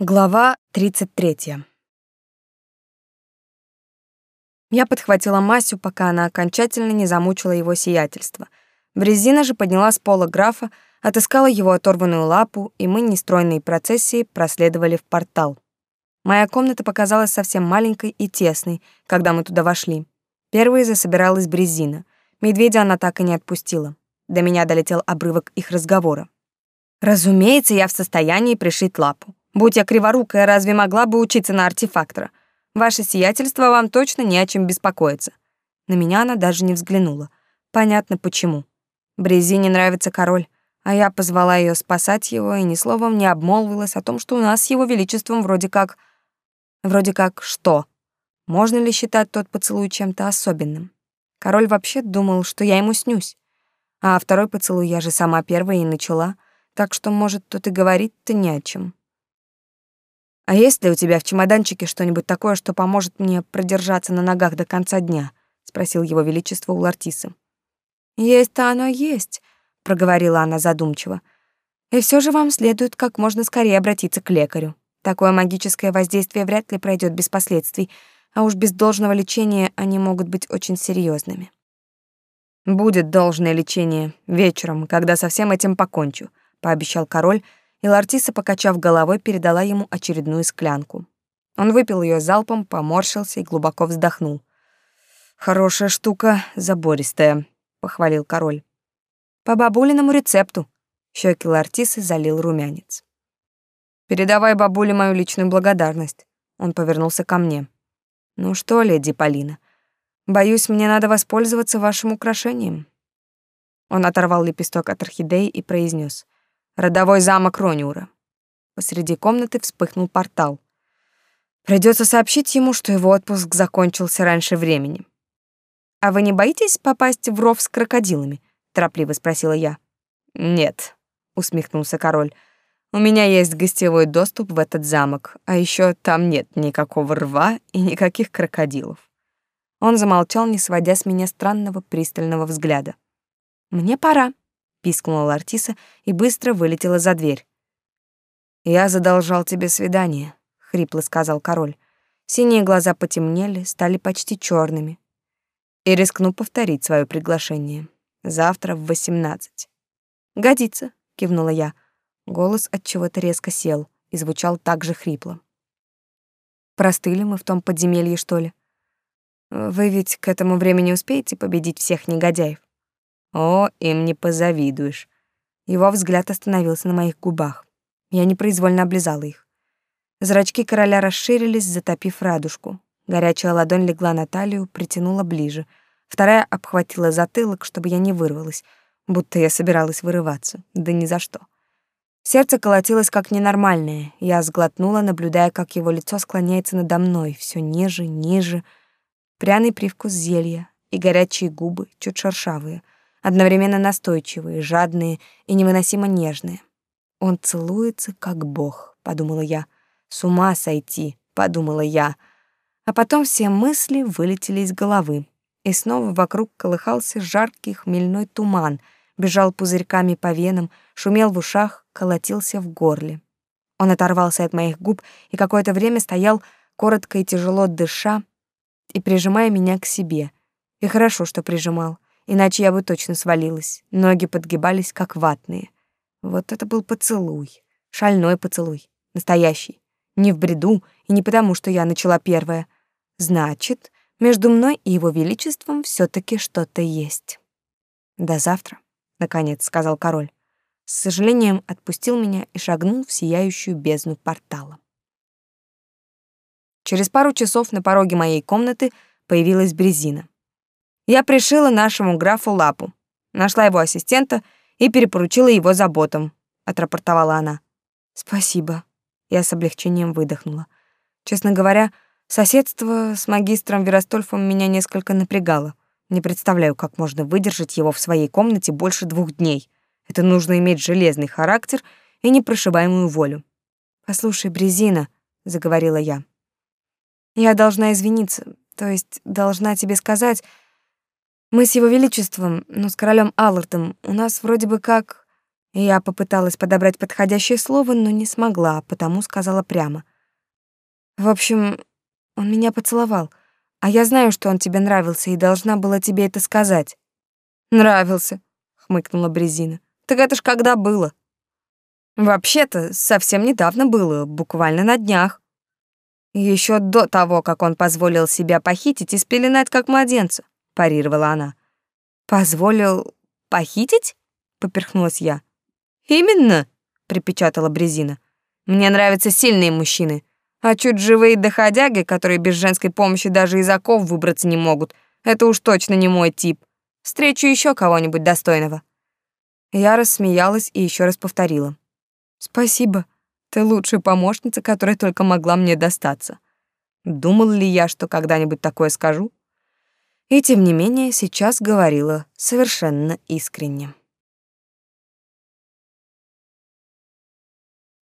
Глава 33. Я подхватила Масю, пока она окончательно не замучила его сиятельство. Брезина же подняла с пола графа, отыскала его оторванную лапу, и мы нестройной процессией проследовали в портал. Моя комната показалась совсем маленькой и тесной, когда мы туда вошли. Первой засобиралась Брезина. Медведя она так и не отпустила. До меня долетел обрывок их разговора. «Разумеется, я в состоянии пришить лапу. Будь я криворукая, разве могла бы учиться на артефактора? Ваше сиятельство вам точно не о чем беспокоиться. На меня она даже не взглянула. Понятно почему. Брезине нравится король, а я позвала ее спасать его и ни словом не обмолвилась о том, что у нас с его величеством вроде как... Вроде как что? Можно ли считать тот поцелуй чем-то особенным? Король вообще думал, что я ему снюсь. А второй поцелуй я же сама первая и начала, так что, может, тут и говорить-то не о чем. А есть ли у тебя в чемоданчике что-нибудь такое, что поможет мне продержаться на ногах до конца дня? спросил его величество у Лартисы. Есть-то оно есть, проговорила она задумчиво. И все же вам следует как можно скорее обратиться к лекарю. Такое магическое воздействие вряд ли пройдет без последствий, а уж без должного лечения они могут быть очень серьезными. Будет должное лечение вечером, когда со всем этим покончу, пообещал король и Лартиса, покачав головой, передала ему очередную склянку. Он выпил ее залпом, поморщился и глубоко вздохнул. «Хорошая штука, забористая», — похвалил король. «По бабулиному рецепту», — щеки Лартисы залил румянец. «Передавай бабуле мою личную благодарность», — он повернулся ко мне. «Ну что, леди Полина, боюсь, мне надо воспользоваться вашим украшением». Он оторвал лепесток от орхидеи и произнес: Родовой замок Рониура. Посреди комнаты вспыхнул портал. Придется сообщить ему, что его отпуск закончился раньше времени. «А вы не боитесь попасть в ров с крокодилами?» — торопливо спросила я. «Нет», — усмехнулся король. «У меня есть гостевой доступ в этот замок, а еще там нет никакого рва и никаких крокодилов». Он замолчал, не сводя с меня странного пристального взгляда. «Мне пора», пискнула Лартиса и быстро вылетела за дверь. Я задолжал тебе свидание, хрипло сказал король. Синие глаза потемнели, стали почти черными. И рискну повторить свое приглашение. Завтра в восемнадцать. Годится, кивнула я. Голос от чего-то резко сел и звучал так же хрипло. Простыли мы в том подземелье, что ли? Вы ведь к этому времени успеете победить всех негодяев? О, им не позавидуешь. Его взгляд остановился на моих губах. Я непроизвольно облизала их. Зрачки короля расширились, затопив радужку. Горячая ладонь легла на талию, притянула ближе. Вторая обхватила затылок, чтобы я не вырвалась, будто я собиралась вырываться. Да ни за что. Сердце колотилось как ненормальное. Я сглотнула, наблюдая, как его лицо склоняется надо мной, все ниже, ниже. Пряный привкус зелья и горячие губы, чуть шершавые — одновременно настойчивые, жадные и невыносимо нежные. Он целуется, как бог, подумала я. С ума сойти, подумала я. А потом все мысли вылетели из головы. И снова вокруг колыхался жаркий хмельной туман, бежал пузырьками по венам, шумел в ушах, колотился в горле. Он оторвался от моих губ и какое-то время стоял, коротко и тяжело дыша, и прижимая меня к себе. И хорошо, что прижимал иначе я бы точно свалилась. Ноги подгибались, как ватные. Вот это был поцелуй. Шальной поцелуй. Настоящий. Не в бреду и не потому, что я начала первая. Значит, между мной и его величеством все таки что-то есть. «До завтра», — наконец сказал король. С сожалением отпустил меня и шагнул в сияющую бездну портала. Через пару часов на пороге моей комнаты появилась Брезина. Я пришила нашему графу лапу, нашла его ассистента и перепоручила его заботам, отрапортовала она. Спасибо. Я с облегчением выдохнула. Честно говоря, соседство с магистром Веростольфом меня несколько напрягало. Не представляю, как можно выдержать его в своей комнате больше двух дней. Это нужно иметь железный характер и непрошибаемую волю. «Послушай, Брезина», — заговорила я, — «я должна извиниться, то есть должна тебе сказать, мы с его величеством, ну, с королем Аллардом, у нас вроде бы как... Я попыталась подобрать подходящее слово, но не смогла, потому сказала прямо. В общем, он меня поцеловал, а я знаю, что он тебе нравился, и должна была тебе это сказать. Нравился, хмыкнула Брезина. Так это ж когда было? Вообще-то, совсем недавно было, буквально на днях. Еще до того, как он позволил себя похитить и спеленать как младенца, парировала она. Позволил похитить? поперхнулась я. Именно, припечатала Брезина. Мне нравятся сильные мужчины, а чуть живые доходяги, которые без женской помощи даже из оков выбраться не могут, это уж точно не мой тип. Встречу еще кого-нибудь достойного. Я рассмеялась и еще раз повторила. Спасибо. Ты лучшая помощница, которая только могла мне достаться. Думал ли я, что когда-нибудь такое скажу? И тем не менее, сейчас говорила совершенно искренне.